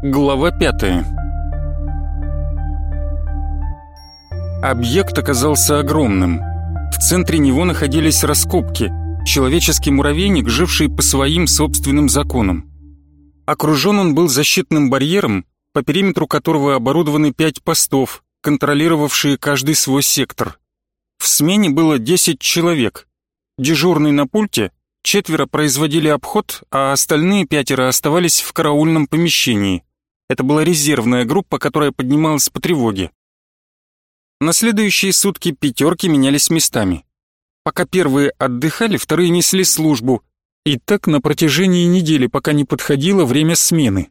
Глава пятая Объект оказался огромным. В центре него находились раскопки, человеческий муравейник, живший по своим собственным законам. Окружен он был защитным барьером, по периметру которого оборудованы пять постов, контролировавшие каждый свой сектор. В смене было 10 человек. Дежурный на пульте, четверо производили обход, а остальные пятеро оставались в караульном помещении. Это была резервная группа, которая поднималась по тревоге. На следующие сутки пятерки менялись местами. Пока первые отдыхали, вторые несли службу. И так на протяжении недели, пока не подходило время смены.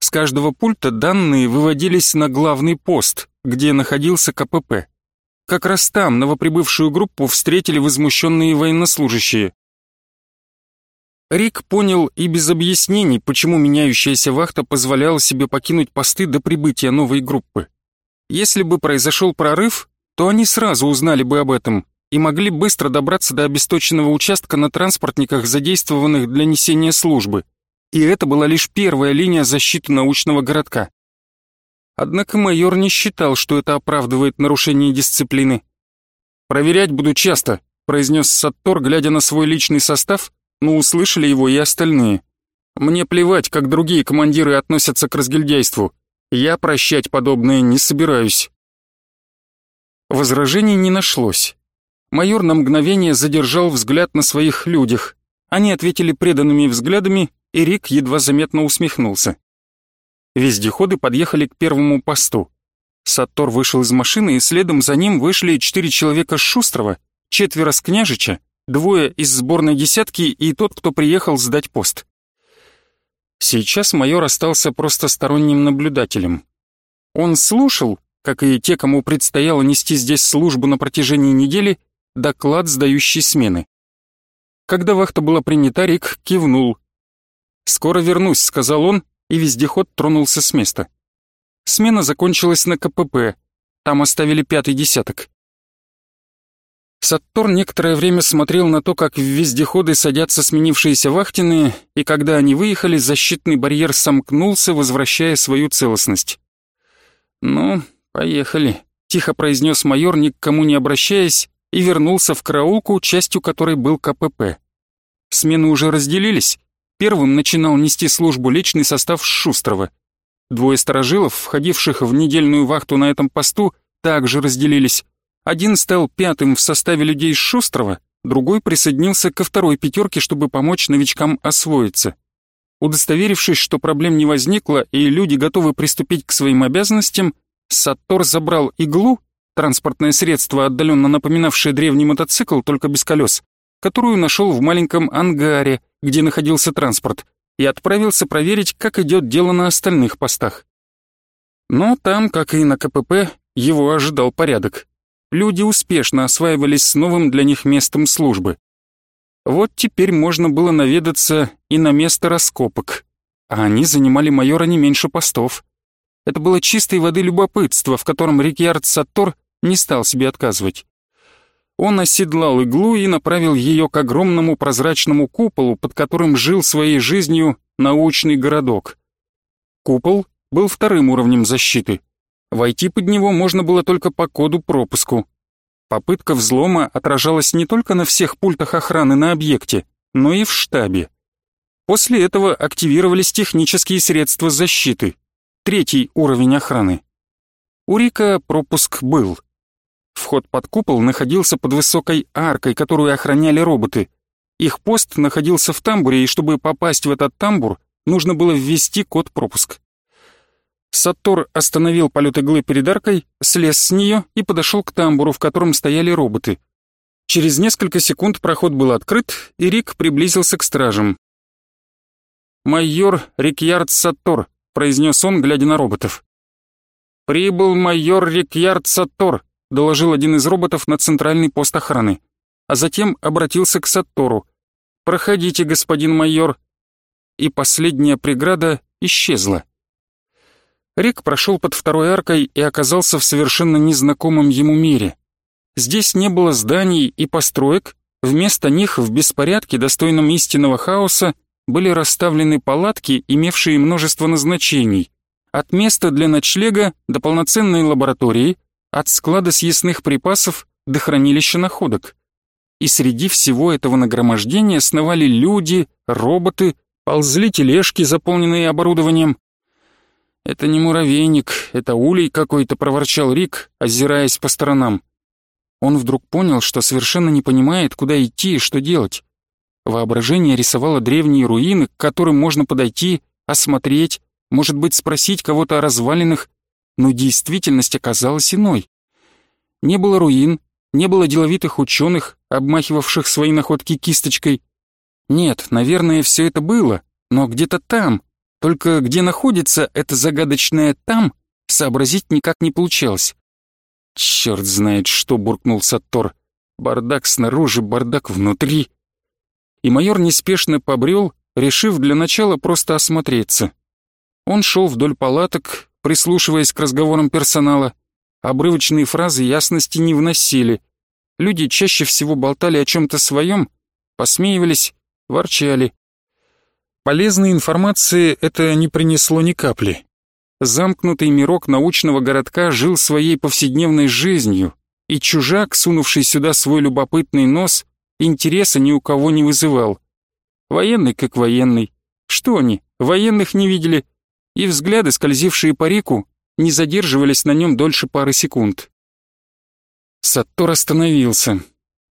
С каждого пульта данные выводились на главный пост, где находился КПП. Как раз там новоприбывшую группу встретили возмущенные военнослужащие. Рик понял и без объяснений, почему меняющаяся вахта позволяла себе покинуть посты до прибытия новой группы. Если бы произошел прорыв, то они сразу узнали бы об этом и могли быстро добраться до обесточенного участка на транспортниках, задействованных для несения службы. И это была лишь первая линия защиты научного городка. Однако майор не считал, что это оправдывает нарушение дисциплины. «Проверять буду часто», — произнес Саттор, глядя на свой личный состав, но услышали его и остальные. «Мне плевать, как другие командиры относятся к разгильдяйству. Я прощать подобное не собираюсь. Возражений не нашлось. Майор на мгновение задержал взгляд на своих людях. Они ответили преданными взглядами, и Рик едва заметно усмехнулся. Вездеходы подъехали к первому посту. Саттор вышел из машины, и следом за ним вышли четыре человека с Шустрова, четверо с Княжича, двое из сборной десятки и тот, кто приехал сдать пост. Сейчас майор остался просто сторонним наблюдателем. Он слушал, как и те, кому предстояло нести здесь службу на протяжении недели, доклад сдающей смены. Когда вахта была принята, Рик кивнул. «Скоро вернусь», — сказал он, и вездеход тронулся с места. Смена закончилась на КПП, там оставили пятый десяток. Саттор некоторое время смотрел на то, как в вездеходы садятся сменившиеся вахтенные, и когда они выехали, защитный барьер сомкнулся, возвращая свою целостность. «Ну, поехали», — тихо произнес майор, ни к кому не обращаясь, и вернулся в караулку, частью которой был КПП. Смены уже разделились. Первым начинал нести службу личный состав Шустрова. Двое сторожилов, входивших в недельную вахту на этом посту, также разделились. Один стал пятым в составе людей Шустрого, другой присоединился ко второй пятерке, чтобы помочь новичкам освоиться. Удостоверившись, что проблем не возникло и люди готовы приступить к своим обязанностям, Саттор забрал иглу, транспортное средство, отдаленно напоминавшее древний мотоцикл, только без колес, которую нашел в маленьком ангаре, где находился транспорт, и отправился проверить, как идет дело на остальных постах. Но там, как и на КПП, его ожидал порядок люди успешно осваивались с новым для них местом службы. Вот теперь можно было наведаться и на место раскопок, а они занимали майора не меньше постов. Это было чистой воды любопытство, в котором Рикьярд Саттор не стал себе отказывать. Он оседлал иглу и направил ее к огромному прозрачному куполу, под которым жил своей жизнью научный городок. Купол был вторым уровнем защиты — Войти под него можно было только по коду-пропуску. Попытка взлома отражалась не только на всех пультах охраны на объекте, но и в штабе. После этого активировались технические средства защиты. Третий уровень охраны. У Рика пропуск был. Вход под купол находился под высокой аркой, которую охраняли роботы. Их пост находился в тамбуре, и чтобы попасть в этот тамбур, нужно было ввести код-пропуск. Саттор остановил полет иглы перед аркой, слез с нее и подошел к тамбуру, в котором стояли роботы. Через несколько секунд проход был открыт, и Рик приблизился к стражам. «Майор Рикьярд Саттор», — произнес он, глядя на роботов. «Прибыл майор Рикьярд Саттор», — доложил один из роботов на центральный пост охраны, а затем обратился к Саттору. «Проходите, господин майор». И последняя преграда исчезла. Рик прошел под второй аркой и оказался в совершенно незнакомом ему мире. Здесь не было зданий и построек, вместо них в беспорядке, достойном истинного хаоса, были расставлены палатки, имевшие множество назначений, От места для ночлега до полноценной лаборатории, от склада съестных припасов до хранилища находок. И среди всего этого нагромождения сновали люди, роботы, ползли тележки, заполненные оборудованием. «Это не муравейник, это улей какой-то», — проворчал Рик, озираясь по сторонам. Он вдруг понял, что совершенно не понимает, куда идти и что делать. Воображение рисовало древние руины, к которым можно подойти, осмотреть, может быть, спросить кого-то о развалинах, но действительность оказалась иной. Не было руин, не было деловитых ученых, обмахивавших свои находки кисточкой. Нет, наверное, все это было, но где-то там, только где находится это загадочное «там», сообразить никак не получалось. Черт знает, что буркнул Саттор. Бардак снаружи, бардак внутри и майор неспешно побрел, решив для начала просто осмотреться. Он шел вдоль палаток, прислушиваясь к разговорам персонала. Обрывочные фразы ясности не вносили. Люди чаще всего болтали о чем-то своем, посмеивались, ворчали. Полезной информации это не принесло ни капли. Замкнутый мирок научного городка жил своей повседневной жизнью, и чужак, сунувший сюда свой любопытный нос, интереса ни у кого не вызывал. Военный как военный. Что они, военных не видели? И взгляды, скользившие по реку, не задерживались на нем дольше пары секунд. Саттор остановился.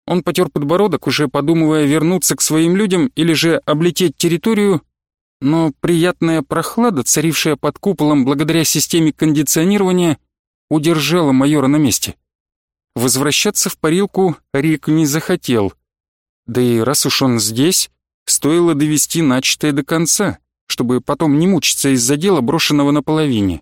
Он потер подбородок, уже подумывая вернуться к своим людям или же облететь территорию, но приятная прохлада, царившая под куполом благодаря системе кондиционирования, удержала майора на месте. Возвращаться в парилку Рик не захотел — да и раз уж он здесь, стоило довести начатое до конца, чтобы потом не мучиться из-за дела, брошенного наполовине.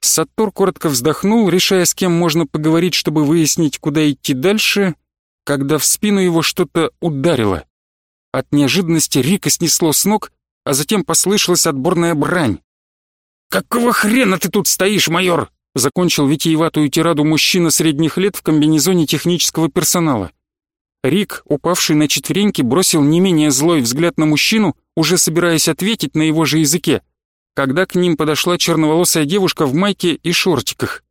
Саттор коротко вздохнул, решая, с кем можно поговорить, чтобы выяснить, куда идти дальше, когда в спину его что-то ударило. От неожиданности Рика снесло с ног, а затем послышалась отборная брань. «Какого хрена ты тут стоишь, майор?» закончил витиеватую тираду мужчина средних лет в комбинезоне технического персонала. Рик, упавший на четвереньки, бросил не менее злой взгляд на мужчину, уже собираясь ответить на его же языке, когда к ним подошла черноволосая девушка в майке и шортиках.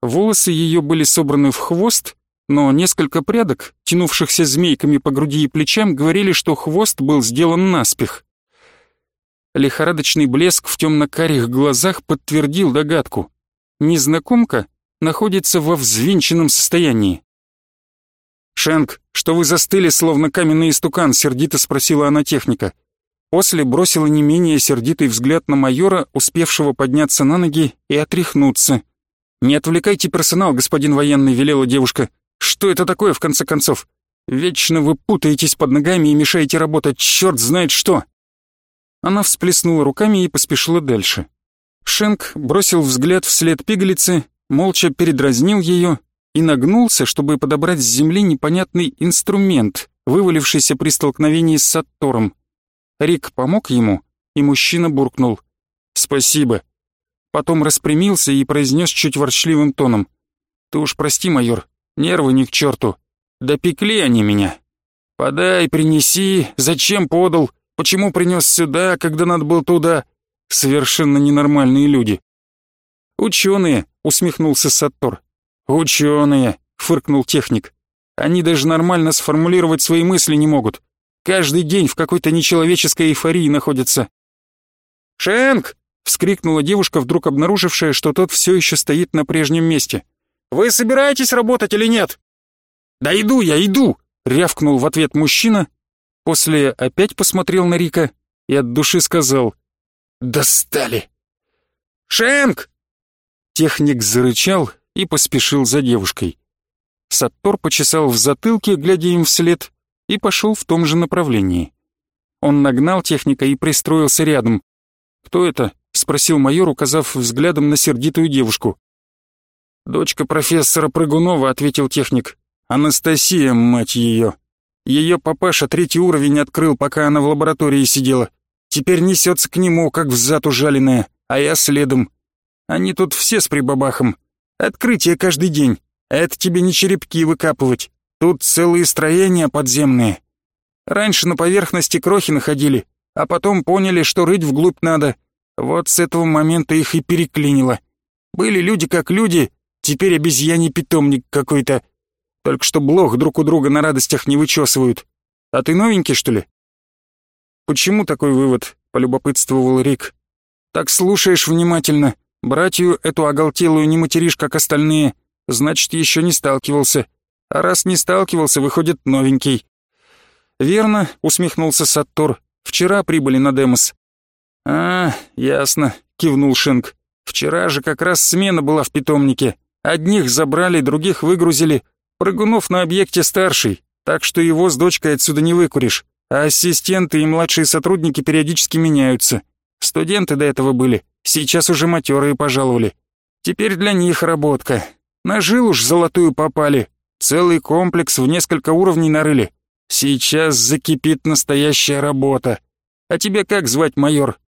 Волосы ее были собраны в хвост, но несколько прядок, тянувшихся змейками по груди и плечам, говорили, что хвост был сделан наспех. Лихорадочный блеск в темно-карих глазах подтвердил догадку. Незнакомка находится во взвинченном состоянии. «Шенк, что вы застыли, словно каменный истукан?» — сердито спросила она техника. После бросила не менее сердитый взгляд на майора, успевшего подняться на ноги и отряхнуться. «Не отвлекайте персонал, господин военный», — велела девушка. «Что это такое, в конце концов? Вечно вы путаетесь под ногами и мешаете работать, черт знает что!» Она всплеснула руками и поспешила дальше. Шенк бросил взгляд вслед пигалицы, молча передразнил ее и нагнулся, чтобы подобрать с земли непонятный инструмент, вывалившийся при столкновении с Саттором. Рик помог ему, и мужчина буркнул «Спасибо». Потом распрямился и произнес чуть ворчливым тоном «Ты уж прости, майор, нервы ни к черту. Допекли они меня. Подай, принеси, зачем подал, почему принес сюда, когда надо было туда. Совершенно ненормальные люди». «Ученые», — усмехнулся Саттор. «Ученые», — фыркнул техник. «Они даже нормально сформулировать свои мысли не могут. Каждый день в какой-то нечеловеческой эйфории находятся». «Шенк!» — вскрикнула девушка, вдруг обнаружившая, что тот все еще стоит на прежнем месте. «Вы собираетесь работать или нет?» «Да иду я, иду!» — рявкнул в ответ мужчина, после опять посмотрел на Рика и от души сказал «Достали!» «Шенк!» Техник зарычал и поспешил за девушкой. Саттор почесал в затылке, глядя им вслед, и пошел в том же направлении. Он нагнал техника и пристроился рядом. «Кто это?» — спросил майор, указав взглядом на сердитую девушку. «Дочка профессора Прыгунова», — ответил техник. «Анастасия, мать ее. Ее папаша третий уровень открыл, пока она в лаборатории сидела. Теперь несется к нему, как взад ужаленная, а я следом. Они тут все с прибабахом. Открытие каждый день. Это тебе не черепки выкапывать. Тут целые строения подземные. Раньше на поверхности крохи находили, а потом поняли, что рыть вглубь надо. Вот с этого момента их и переклинило. Были люди как люди, теперь обезьяний питомник какой-то. Только что блох друг у друга на радостях не вычесывают. А ты новенький, что ли?» «Почему такой вывод?» — полюбопытствовал Рик. «Так слушаешь внимательно. Братью эту оголтелую не материшь, как остальные. Значит, еще не сталкивался. А раз не сталкивался, выходит новенький». «Верно», — усмехнулся Саттор. «Вчера прибыли на Демос». «А, ясно», — кивнул Шенк. «Вчера же как раз смена была в питомнике. Одних забрали, других выгрузили. Прыгунов на объекте старший, так что его с дочкой отсюда не выкуришь. А ассистенты и младшие сотрудники периодически меняются. Студенты до этого были, сейчас уже матерые пожаловали. Теперь для них работка. Нажил уж золотую попали. Целый комплекс в несколько уровней нарыли. Сейчас закипит настоящая работа. А тебя как звать, майор?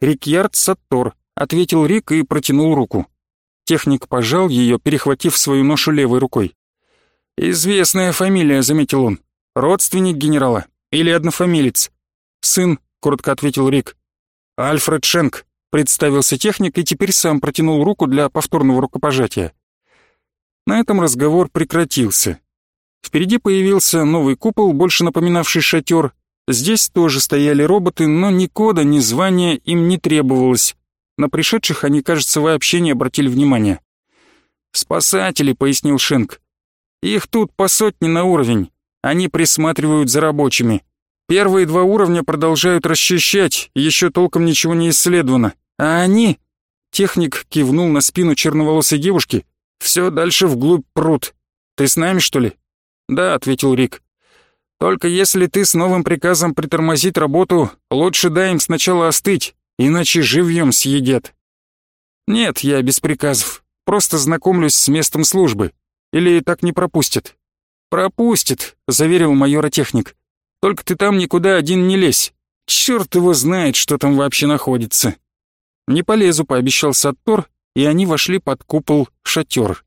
Рикьярд Саттор, ответил Рик и протянул руку. Техник пожал ее, перехватив свою ношу левой рукой. «Известная фамилия», — заметил он. «Родственник генерала? Или однофамилец?» «Сын», — коротко ответил Рик. «Альфред Шенк», — представился техник и теперь сам протянул руку для повторного рукопожатия. На этом разговор прекратился. Впереди появился новый купол, больше напоминавший шатер. Здесь тоже стояли роботы, но ни кода, ни звания им не требовалось. На пришедших они, кажется, вообще не обратили внимания. «Спасатели», — пояснил Шенк. «Их тут по сотне на уровень. Они присматривают за рабочими. Первые два уровня продолжают расчищать, еще толком ничего не исследовано. А они...» Техник кивнул на спину черноволосой девушки. «Все дальше вглубь пруд. Ты с нами, что ли?» «Да», — ответил Рик. «Только если ты с новым приказом притормозить работу, лучше дай им сначала остыть иначе живьем съедят. Нет, я без приказов, просто знакомлюсь с местом службы. Или так не пропустят? Пропустит, заверил майора техник. Только ты там никуда один не лезь. Черт его знает, что там вообще находится. Не полезу, пообещал Саттор, и они вошли под купол шатер.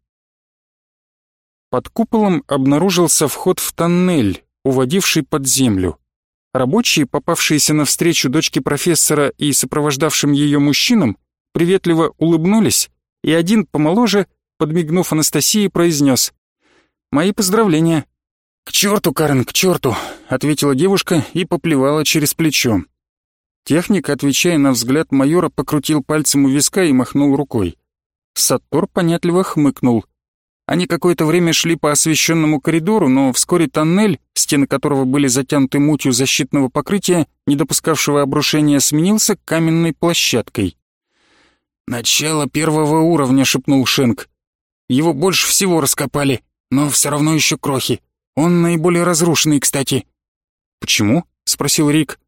Под куполом обнаружился вход в тоннель, уводивший под землю. Рабочие, попавшиеся навстречу дочке профессора и сопровождавшим ее мужчинам, приветливо улыбнулись, и один помоложе, подмигнув Анастасии, произнес «Мои поздравления». «К черту, Карен, к черту», — ответила девушка и поплевала через плечо. Техник, отвечая на взгляд майора, покрутил пальцем у виска и махнул рукой. Саттор понятливо хмыкнул. Они какое-то время шли по освещенному коридору, но вскоре тоннель, стены которого были затянуты мутью защитного покрытия, не допускавшего обрушения, сменился каменной площадкой. «Начало первого уровня», — шепнул Шенк. «Его больше всего раскопали, но все равно еще крохи. Он наиболее разрушенный, кстати». «Почему?» — спросил Рик.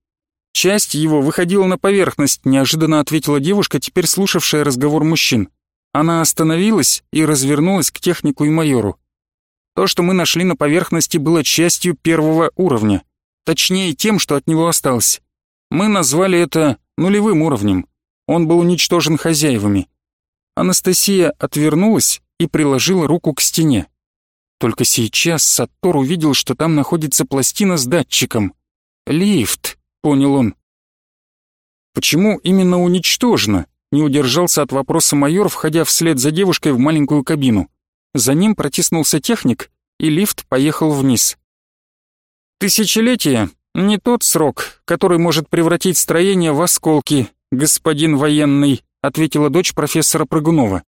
«Часть его выходила на поверхность», — неожиданно ответила девушка, теперь слушавшая разговор мужчин. Она остановилась и развернулась к технику и майору. То, что мы нашли на поверхности, было частью первого уровня. Точнее, тем, что от него осталось. Мы назвали это нулевым уровнем. Он был уничтожен хозяевами. Анастасия отвернулась и приложила руку к стене. Только сейчас Саттор увидел, что там находится пластина с датчиком. «Лифт», — понял он. Почему именно уничтожено? Не удержался от вопроса майор, входя вслед за девушкой в маленькую кабину. За ним протиснулся техник, и лифт поехал вниз. «Тысячелетие — не тот срок, который может превратить строение в осколки, господин военный», ответила дочь профессора Прыгунова.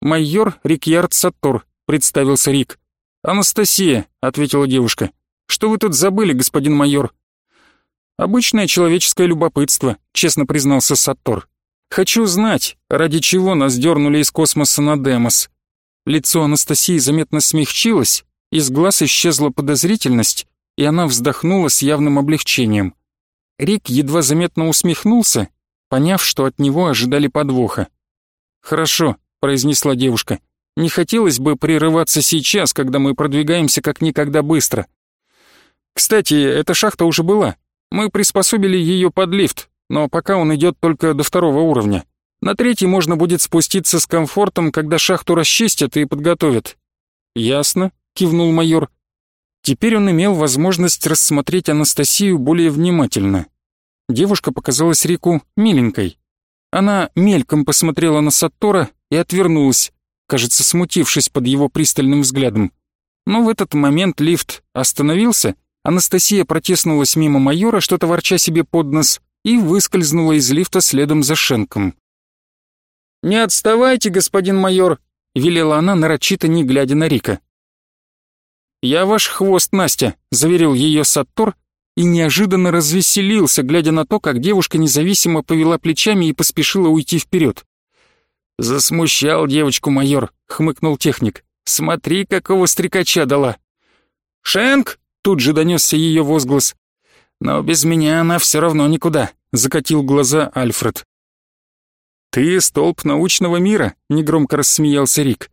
«Майор Рикьярд Саттор», — представился Рик. «Анастасия», — ответила девушка. «Что вы тут забыли, господин майор?» «Обычное человеческое любопытство», — честно признался Саттор. Хочу знать, ради чего нас дернули из космоса на Демос. Лицо Анастасии заметно смягчилось, из глаз исчезла подозрительность, и она вздохнула с явным облегчением. Рик едва заметно усмехнулся, поняв, что от него ожидали подвоха. «Хорошо», — произнесла девушка, — «не хотелось бы прерываться сейчас, когда мы продвигаемся как никогда быстро. Кстати, эта шахта уже была. Мы приспособили ее под лифт, но пока он идет только до второго уровня. На третий можно будет спуститься с комфортом, когда шахту расчистят и подготовят». «Ясно», — кивнул майор. Теперь он имел возможность рассмотреть Анастасию более внимательно. девушка показалась Рику миленькой. Она мельком посмотрела на Саттора и отвернулась, кажется, смутившись под его пристальным взглядом. Но в этот момент лифт остановился, Анастасия протеснулась мимо майора, что-то ворча себе под нос, и выскользнула из лифта следом за Шенком. «Не отставайте, господин майор», — велела она, нарочито не глядя на Рика. «Я ваш хвост, Настя», — заверил ее Саттор и неожиданно развеселился, глядя на то, как девушка независимо повела плечами и поспешила уйти вперед. «Засмущал девочку майор», — хмыкнул техник. «Смотри, какого стрекача дала». «Шенк!» — тут же донесся ее возглас. «Но без меня она все равно никуда», — закатил глаза Альфред. «Ты столб научного мира», — негромко рассмеялся Рик.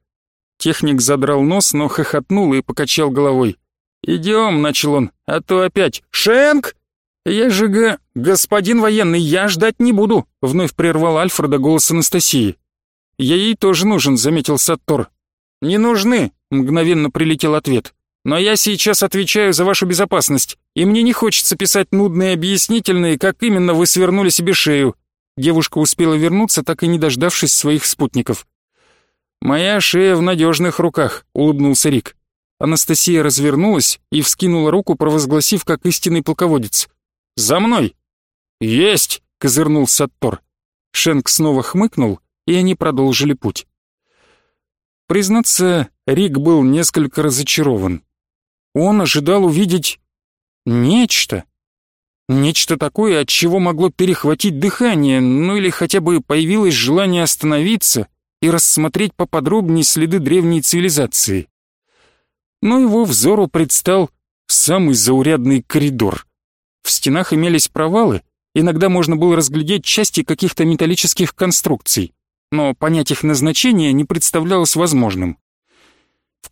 Техник задрал нос, но хохотнул и покачал головой. «Идем», — начал он, — «а то опять Шенк!» «Я же га... господин военный, я ждать не буду», — вновь прервал Альфреда голос Анастасии. «Я ей тоже нужен», — заметил Саттор. «Не нужны», — мгновенно прилетел ответ. «Но я сейчас отвечаю за вашу безопасность, и мне не хочется писать нудные объяснительные, как именно вы свернули себе шею». Девушка успела вернуться, так и не дождавшись своих спутников. «Моя шея в надежных руках», — улыбнулся Рик. Анастасия развернулась и вскинула руку, провозгласив как истинный полководец. «За мной!» «Есть!» — козырнул Саттор. Шенк снова хмыкнул, и они продолжили путь. Признаться, Рик был несколько разочарован. Он ожидал увидеть нечто. Нечто такое, от чего могло перехватить дыхание, ну или хотя бы появилось желание остановиться и рассмотреть поподробнее следы древней цивилизации. Но его взору предстал самый заурядный коридор. В стенах имелись провалы, иногда можно было разглядеть части каких-то металлических конструкций, но понять их назначение не представлялось возможным.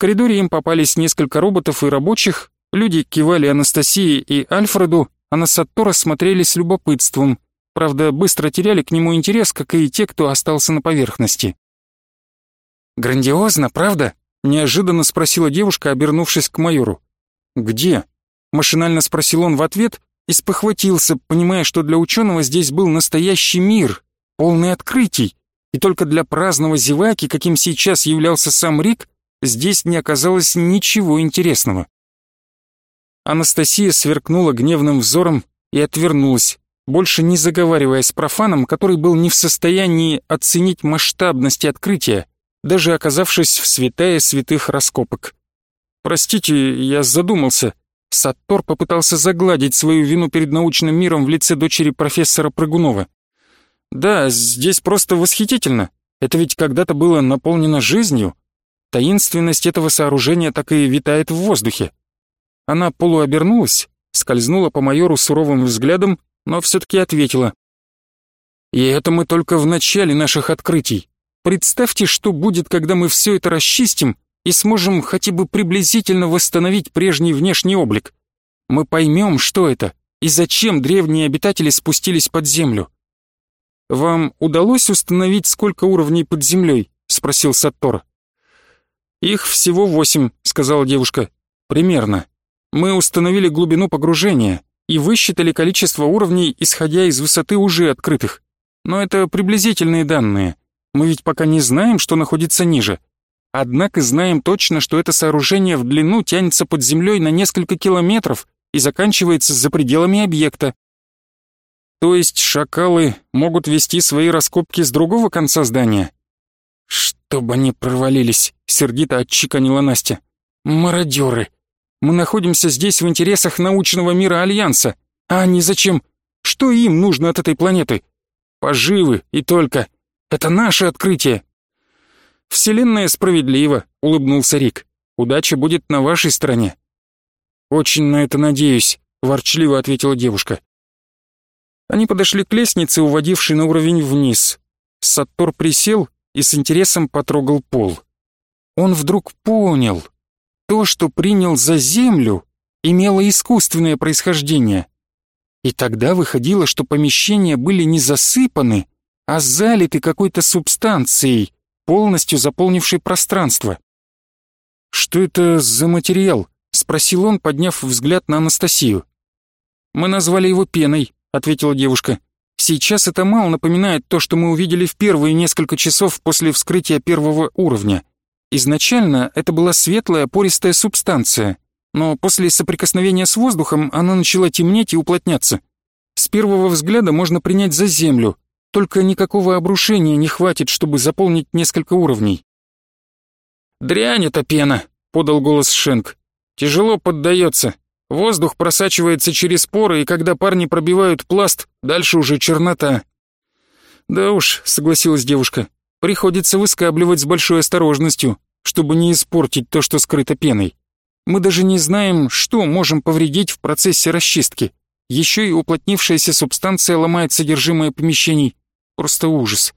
Коридоре им попались несколько роботов и рабочих, люди кивали Анастасии и Альфреду, а на Саттора смотрели с любопытством, правда, быстро теряли к нему интерес, как и те, кто остался на поверхности. «Грандиозно, правда?» — неожиданно спросила девушка, обернувшись к майору. «Где?» — машинально спросил он в ответ и спохватился, понимая, что для ученого здесь был настоящий мир, полный открытий, и только для праздного зеваки, каким сейчас являлся сам Рик, здесь не оказалось ничего интересного. Анастасия сверкнула гневным взором и отвернулась, больше не заговаривая с профаном, который был не в состоянии оценить масштабность открытия, даже оказавшись в святая святых раскопок. «Простите, я задумался». Саттор попытался загладить свою вину перед научным миром в лице дочери профессора Прыгунова. «Да, здесь просто восхитительно. Это ведь когда-то было наполнено жизнью. Таинственность этого сооружения так и витает в воздухе. Она полуобернулась, скользнула по майору суровым взглядом, но все-таки ответила. «И это мы только в начале наших открытий. Представьте, что будет, когда мы все это расчистим и сможем хотя бы приблизительно восстановить прежний внешний облик. Мы поймем, что это и зачем древние обитатели спустились под землю. «Вам удалось установить, сколько уровней под землей?» — спросил Саттор. «Их всего восемь», — сказала девушка. «Примерно. Мы установили глубину погружения и высчитали количество уровней, исходя из высоты уже открытых. Но это приблизительные данные. Мы ведь пока не знаем, что находится ниже. Однако знаем точно, что это сооружение в длину тянется под землей на несколько километров и заканчивается за пределами объекта. То есть шакалы могут вести свои раскопки с другого конца здания? Чтобы они провалились, сердито отчеканила Настя. Мародеры. Мы находимся здесь в интересах научного мира Альянса. А они зачем? Что им нужно от этой планеты? Поживы и только. Это наше открытие. Вселенная справедлива, улыбнулся Рик. Удача будет на вашей стороне. Очень на это надеюсь, ворчливо ответила девушка. Они подошли к лестнице, уводившей на уровень вниз. Саттор присел и с интересом потрогал пол. Он вдруг понял, то, что принял за землю, имело искусственное происхождение. И тогда выходило, что помещения были не засыпаны, а залиты какой-то субстанцией, полностью заполнившей пространство. «Что это за материал?» — спросил он, подняв взгляд на Анастасию. «Мы назвали его пеной», ответила девушка. «Сейчас это мало напоминает то, что мы увидели в первые несколько часов после вскрытия первого уровня. Изначально это была светлая пористая субстанция, но после соприкосновения с воздухом она начала темнеть и уплотняться. С первого взгляда можно принять за землю, только никакого обрушения не хватит, чтобы заполнить несколько уровней. «Дрянь это пена», — подал голос Шенк. «Тяжело поддается. Воздух просачивается через поры, и когда парни пробивают пласт, дальше уже чернота». «Да уж», — согласилась девушка, — «приходится выскабливать с большой осторожностью, чтобы не испортить то, что скрыто пеной. Мы даже не знаем, что можем повредить в процессе расчистки. Еще и уплотнившаяся субстанция ломает содержимое помещений. Просто ужас.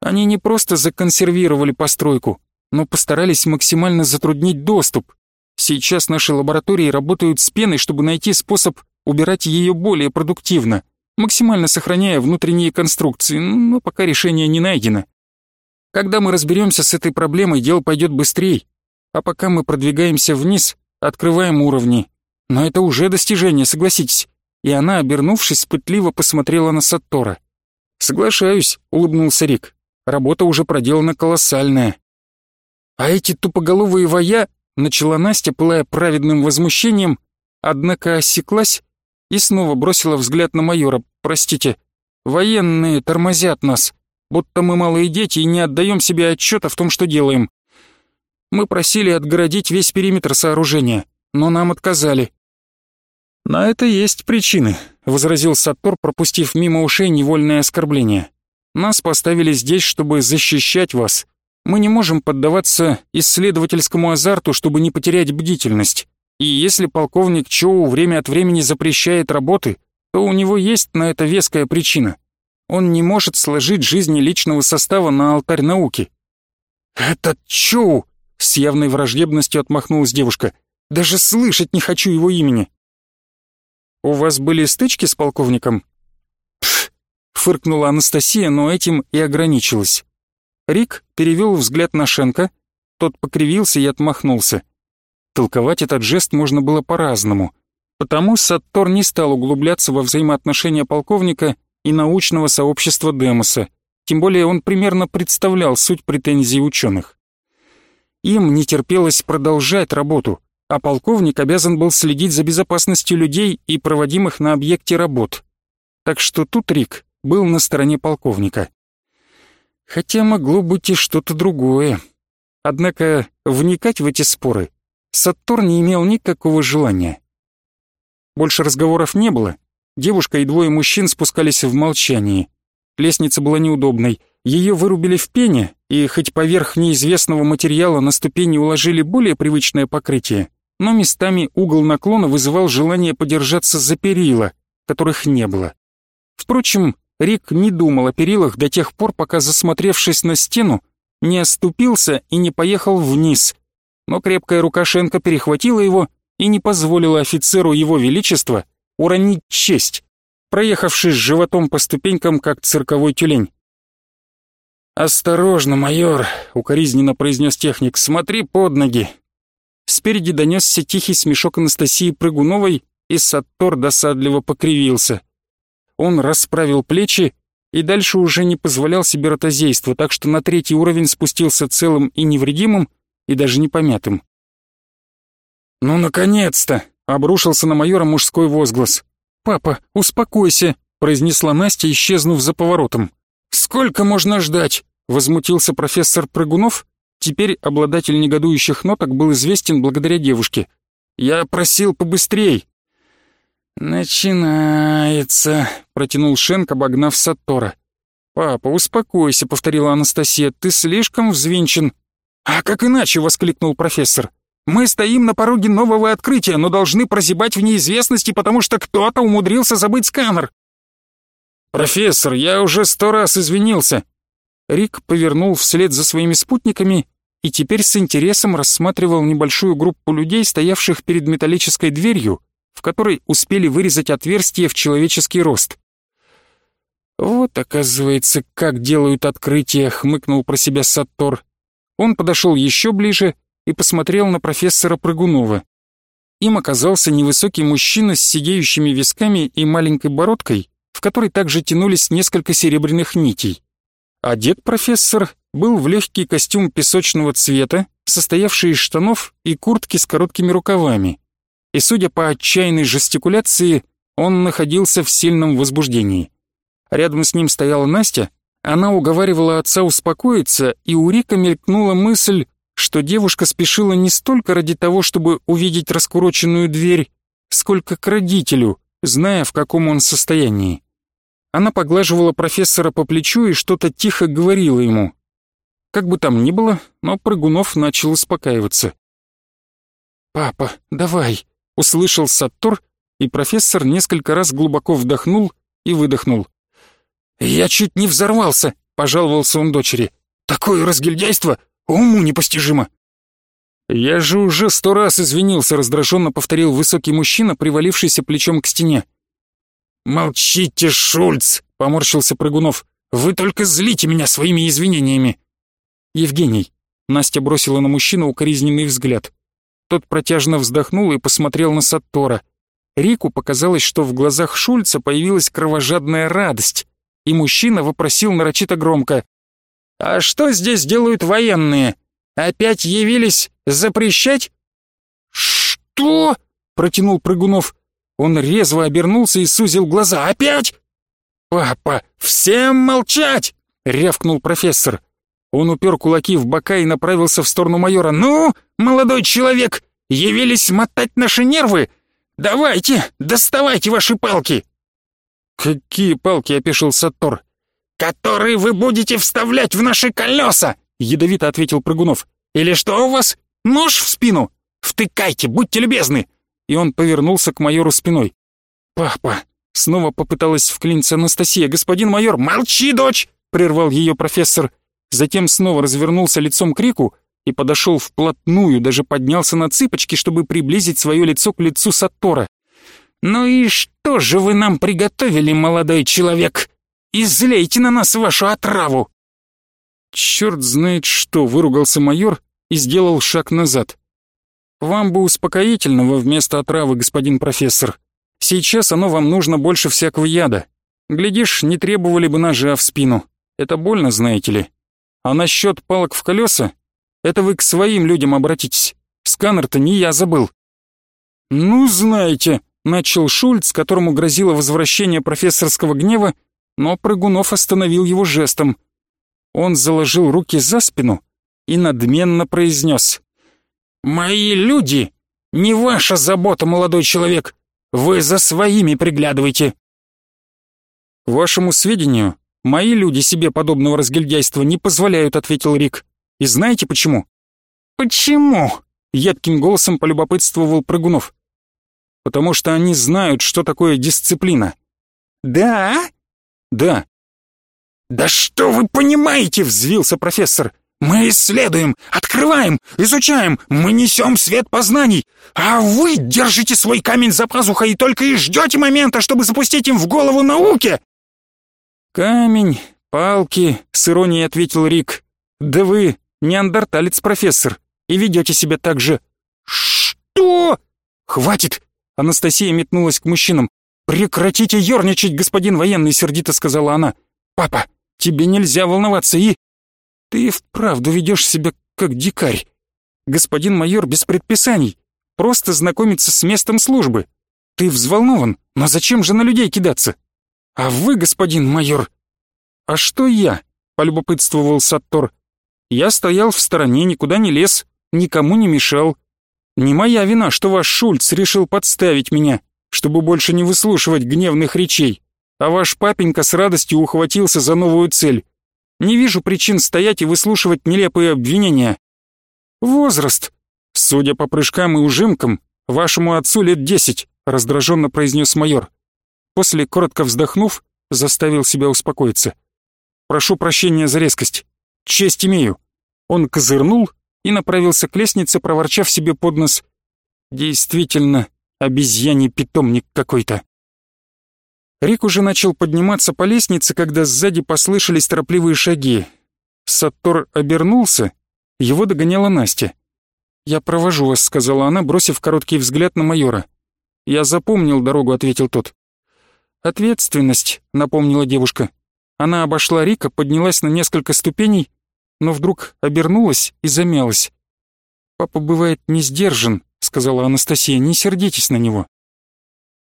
Они не просто законсервировали постройку, но постарались максимально затруднить доступ. Сейчас наши лаборатории работают с пеной, чтобы найти способ убирать ее более продуктивно, максимально сохраняя внутренние конструкции, но пока решение не найдено. Когда мы разберемся с этой проблемой, дело пойдет быстрее, а пока мы продвигаемся вниз, открываем уровни. Но это уже достижение, согласитесь. И она, обернувшись, пытливо посмотрела на Саттора. «Соглашаюсь», — улыбнулся Рик. «Работа уже проделана колоссальная. «А эти тупоголовые воя...» — начала Настя, пылая праведным возмущением, однако осеклась и снова бросила взгляд на майора. «Простите, военные тормозят нас, будто мы малые дети и не отдаем себе отчета в том, что делаем. Мы просили отгородить весь периметр сооружения, но нам отказали». «На это есть причины», — возразил Саттор, пропустив мимо ушей невольное оскорбление. «Нас поставили здесь, чтобы защищать вас, мы не можем поддаваться исследовательскому азарту, чтобы не потерять бдительность. И если полковник Чоу время от времени запрещает работы, то у него есть на это веская причина. Он не может сложить жизни личного состава на алтарь науки. «Этот Чоу!» — с явной враждебностью отмахнулась девушка. «Даже слышать не хочу его имени». «У вас были стычки с полковником?» «Пф!» — фыркнула Анастасия, но этим и ограничилась. Рик перевел взгляд на Шенка, тот покривился и отмахнулся. Толковать этот жест можно было по-разному, потому Саттор не стал углубляться во взаимоотношения полковника и научного сообщества Демоса, тем более он примерно представлял суть претензий ученых. Им не терпелось продолжать работу, а полковник обязан был следить за безопасностью людей и проводимых на объекте работ. Так что тут Рик был на стороне полковника. Хотя могло быть и что-то другое. Однако вникать в эти споры Саттор не имел никакого желания. Больше разговоров не было. Девушка и двое мужчин спускались в молчании. Лестница была неудобной. Ее вырубили в пене, и хоть поверх неизвестного материала на ступени уложили более привычное покрытие, но местами угол наклона вызывал желание подержаться за перила, которых не было. Впрочем, Рик не думал о перилах до тех пор, пока, засмотревшись на стену, не оступился и не поехал вниз. Но крепкая рука Шенка перехватила его и не позволила офицеру его величества уронить честь, проехавшись животом по ступенькам, как цирковой тюлень. «Осторожно, майор», — укоризненно произнес техник, — «смотри под ноги». Спереди донесся тихий смешок Анастасии Прыгуновой, и Саттор досадливо покривился. Он расправил плечи и дальше уже не позволял себе ротозейства, так что на третий уровень спустился целым и невредимым, и даже не помятым. «Ну, наконец-то!» — обрушился на майора мужской возглас. «Папа, успокойся!» — произнесла Настя, исчезнув за поворотом. «Сколько можно ждать?» — возмутился профессор Прыгунов. Теперь обладатель негодующих ноток был известен благодаря девушке. «Я просил побыстрей!» «Начинается», — протянул Шенк, обогнав Сатора. «Папа, успокойся», — повторила Анастасия, — «ты слишком взвинчен». «А как иначе?» — воскликнул профессор. «Мы стоим на пороге нового открытия, но должны прозябать в неизвестности, потому что кто-то умудрился забыть сканер». «Профессор, я уже сто раз извинился». Рик повернул вслед за своими спутниками и теперь с интересом рассматривал небольшую группу людей, стоявших перед металлической дверью, в которой успели вырезать отверстие в человеческий рост. «Вот, оказывается, как делают открытия», — хмыкнул про себя Саттор. Он подошел еще ближе и посмотрел на профессора Прыгунова. им оказался невысокий мужчина с сидеющими висками и маленькой бородкой, в которой также тянулись несколько серебряных нитей. Одет профессор был в легкий костюм песочного цвета, состоявший из штанов и куртки с короткими рукавами. И, судя по отчаянной жестикуляции, он находился в сильном возбуждении. Рядом с ним стояла Настя, она уговаривала отца успокоиться, и у Рика мелькнула мысль, что девушка спешила не столько ради того, чтобы увидеть раскуроченную дверь, сколько к родителю, зная, в каком он состоянии. Она поглаживала профессора по плечу и что-то тихо говорила ему. Как бы там ни было, но Прыгунов начал успокаиваться. «Папа, давай!» — услышал Саттор, и профессор несколько раз глубоко вдохнул и выдохнул. «Я чуть не взорвался», — пожаловался он дочери. «Такое разгильдяйство уму непостижимо». «Я же уже сто раз извинился», — раздраженно повторил высокий мужчина, привалившийся плечом к стене. «Молчите, Шульц!» — поморщился Прыгунов. «Вы только злите меня своими извинениями!» «Евгений!» — Настя бросила на мужчину укоризненный взгляд. Тот протяжно вздохнул и посмотрел на Саттора. Рику показалось, что в глазах Шульца появилась кровожадная радость, и мужчина вопросил нарочито громко. «А что здесь делают военные? Опять явились запрещать?» «Что?» — протянул Прыгунов. Он резво обернулся и сузил глаза. «Опять?» «Папа, всем молчать!» — рявкнул профессор. Он упер кулаки в бока и направился в сторону майора. «Ну, молодой человек, явились мотать наши нервы? Давайте, доставайте ваши палки!» «Какие палки?» — опешил Саттор. «Которые вы будете вставлять в наши колеса!» — ядовито ответил Прыгунов. «Или что у вас? Нож в спину? Втыкайте, будьте любезны! и он повернулся к майору спиной. «Папа!» — снова попыталась вклиниться Анастасия. «Господин майор, молчи, дочь!» — прервал ее профессор. Затем снова развернулся лицом к Рику и подошел вплотную, даже поднялся на цыпочки, чтобы приблизить свое лицо к лицу Саттора. «Ну и что же вы нам приготовили, молодой человек? Излейте на нас вашу отраву!» «Черт знает что!» — выругался майор и сделал шаг назад. Вам бы успокоительного вместо отравы, господин профессор. Сейчас оно вам нужно больше всякого яда. Глядишь, не требовали бы ножа в спину. Это больно, знаете ли. А насчет палок в колеса, это вы к своим людям обратитесь. Сканер-то не я забыл. Ну, знаете, начал Шульц, которому грозило возвращение профессорского гнева, но Прыгунов остановил его жестом. Он заложил руки за спину и надменно произнес. «Мои люди — не ваша забота, молодой человек. Вы за своими приглядывайте». «Вашему сведению, мои люди себе подобного разгильдяйства не позволяют», — ответил Рик. «И знаете почему?» «Почему?» — едким голосом полюбопытствовал Прыгунов. «Потому что они знают, что такое дисциплина». «Да?» «Да». «Да что вы понимаете?» — взвился профессор. Мы исследуем, открываем, изучаем, мы несем свет познаний, а вы держите свой камень за пазухой и только и ждете момента, чтобы запустить им в голову науке!» «Камень, палки», — с иронией ответил Рик. «Да вы неандерталец, профессор, и ведете себя так же». «Что?» «Хватит!» — Анастасия метнулась к мужчинам. «Прекратите ерничать, господин военный», — сердито сказала она. «Папа, тебе нельзя волноваться и...» Ты вправду ведешь себя как дикарь. Господин майор без предписаний. Просто знакомиться с местом службы. Ты взволнован, но зачем же на людей кидаться? А вы, господин майор... А что я? Полюбопытствовал Саттор. Я стоял в стороне, никуда не лез, никому не мешал. Не моя вина, что ваш Шульц решил подставить меня, чтобы больше не выслушивать гневных речей, а ваш папенька с радостью ухватился за новую цель не вижу причин стоять и выслушивать нелепые обвинения. Возраст. Судя по прыжкам и ужимкам, вашему отцу лет десять, раздраженно произнес майор. После, коротко вздохнув, заставил себя успокоиться. Прошу прощения за резкость. Честь имею. Он козырнул и направился к лестнице, проворчав себе под нос. Действительно, обезьяний питомник какой-то. Рик уже начал подниматься по лестнице, когда сзади послышались торопливые шаги. Саттор обернулся, его догоняла Настя. «Я провожу вас», — сказала она, бросив короткий взгляд на майора. «Я запомнил дорогу», — ответил тот. «Ответственность», — напомнила девушка. Она обошла Рика, поднялась на несколько ступеней, но вдруг обернулась и замялась. «Папа бывает не сдержан», — сказала Анастасия, — «не сердитесь на него».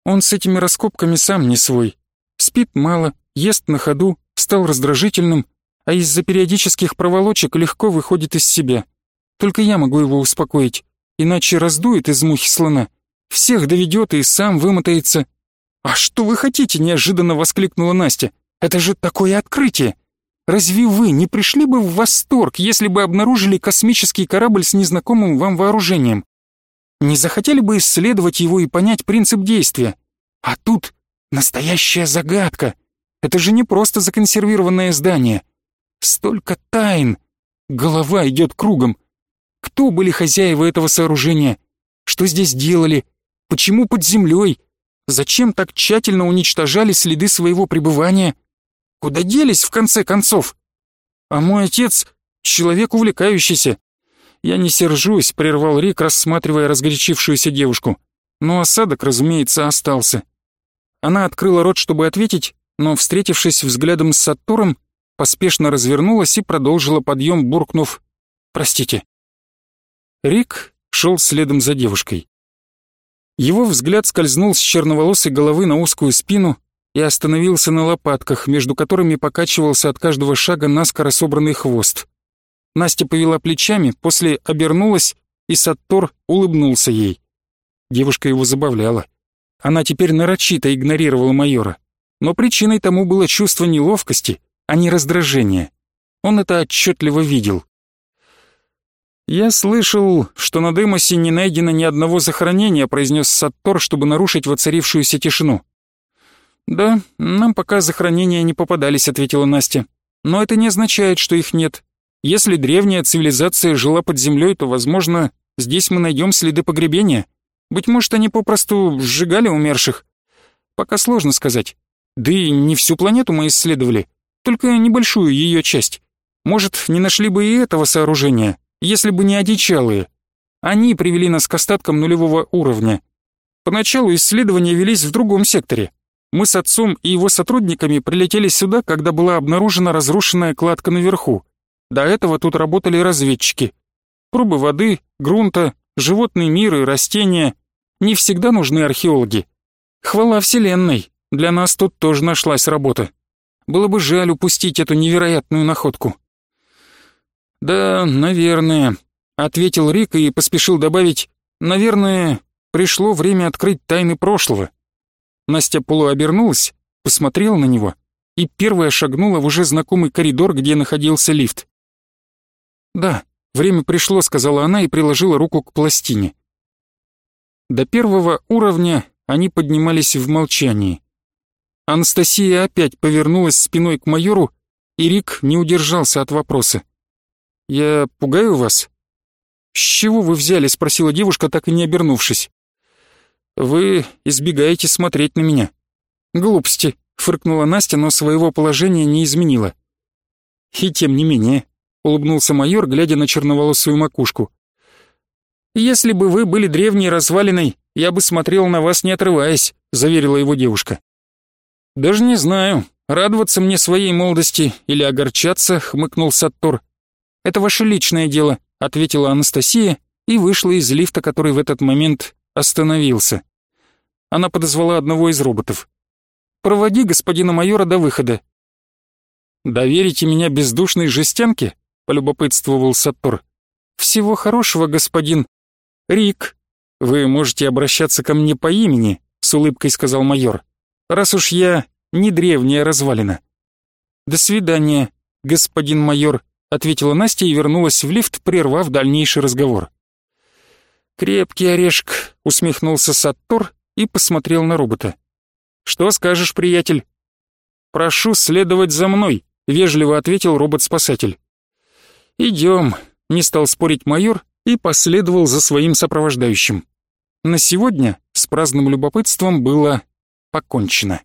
Он с этими раскопками сам не свой. Спит мало, ест на ходу, стал раздражительным, а из-за периодических проволочек легко выходит из себя. Только я могу его успокоить, иначе раздует из мухи слона. Всех доведет и сам вымотается. «А что вы хотите?» — неожиданно воскликнула Настя. «Это же такое открытие! Разве вы не пришли бы в восторг, если бы обнаружили космический корабль с незнакомым вам вооружением? Не захотели бы исследовать его и понять принцип действия? А тут настоящая загадка. Это же не просто законсервированное здание. Столько тайн. Голова идет кругом. Кто были хозяева этого сооружения? Что здесь делали? Почему под землей? Зачем так тщательно уничтожали следы своего пребывания? Куда делись, в конце концов? А мой отец — человек увлекающийся. Я не сержусь, прервал Рик, рассматривая разгорячившуюся девушку. Но осадок, разумеется, остался. Она открыла рот, чтобы ответить, но, встретившись взглядом с Сатуром, поспешно развернулась и продолжила подъем, буркнув «Простите». Рик шел следом за девушкой. Его взгляд скользнул с черноволосой головы на узкую спину и остановился на лопатках, между которыми покачивался от каждого шага наскоро собранный хвост. Настя повела плечами, после обернулась, и Саттор улыбнулся ей. Девушка его забавляла. Она теперь нарочито игнорировала майора. Но причиной тому было чувство неловкости, а не раздражения. Он это отчетливо видел. «Я слышал, что на Демосе не найдено ни одного захоронения», произнес Саттор, чтобы нарушить воцарившуюся тишину. «Да, нам пока захоронения не попадались», — ответила Настя. «Но это не означает, что их нет. Если древняя цивилизация жила под землей, то, возможно, здесь мы найдем следы погребения. Быть может, они попросту сжигали умерших. Пока сложно сказать. Да и не всю планету мы исследовали, только небольшую ее часть. Может, не нашли бы и этого сооружения, если бы не одичалые. Они привели нас к остаткам нулевого уровня. Поначалу исследования велись в другом секторе. Мы с отцом и его сотрудниками прилетели сюда, когда была обнаружена разрушенная кладка наверху. До этого тут работали разведчики. Пробы воды, грунта, животный мир и растения. Не всегда нужны археологи. Хвала Вселенной, для нас тут тоже нашлась работа. Было бы жаль упустить эту невероятную находку. «Да, наверное», — ответил Рик и поспешил добавить, «наверное, пришло время открыть тайны прошлого». Настя полуобернулась, посмотрела на него и первая шагнула в уже знакомый коридор, где находился лифт. «Да, время пришло», — сказала она и приложила руку к пластине. До первого уровня они поднимались в молчании. Анастасия опять повернулась спиной к майору, и Рик не удержался от вопроса. «Я пугаю вас?» «С чего вы взяли?» — спросила девушка, так и не обернувшись. «Вы избегаете смотреть на меня». «Глупости», — фыркнула Настя, но своего положения не изменила. «И тем не менее», — улыбнулся майор, глядя на черноволосую макушку. «Если бы вы были древней развалиной, я бы смотрел на вас не отрываясь», — заверила его девушка. «Даже не знаю, радоваться мне своей молодости или огорчаться», — хмыкнул Саттор. «Это ваше личное дело», — ответила Анастасия и вышла из лифта, который в этот момент остановился. Она подозвала одного из роботов. «Проводи господина майора до выхода». «Доверите меня бездушной жестянке?» — полюбопытствовал Саттор. «Всего хорошего, господин...» «Рик, вы можете обращаться ко мне по имени», — с улыбкой сказал майор. «Раз уж я не древняя развалина». «До свидания, господин майор», — ответила Настя и вернулась в лифт, прервав дальнейший разговор. «Крепкий орешек», — усмехнулся Саттор и посмотрел на робота. «Что скажешь, приятель?» «Прошу следовать за мной», — вежливо ответил робот-спасатель. «Идем», — не стал спорить майор и последовал за своим сопровождающим. На сегодня с праздным любопытством было покончено.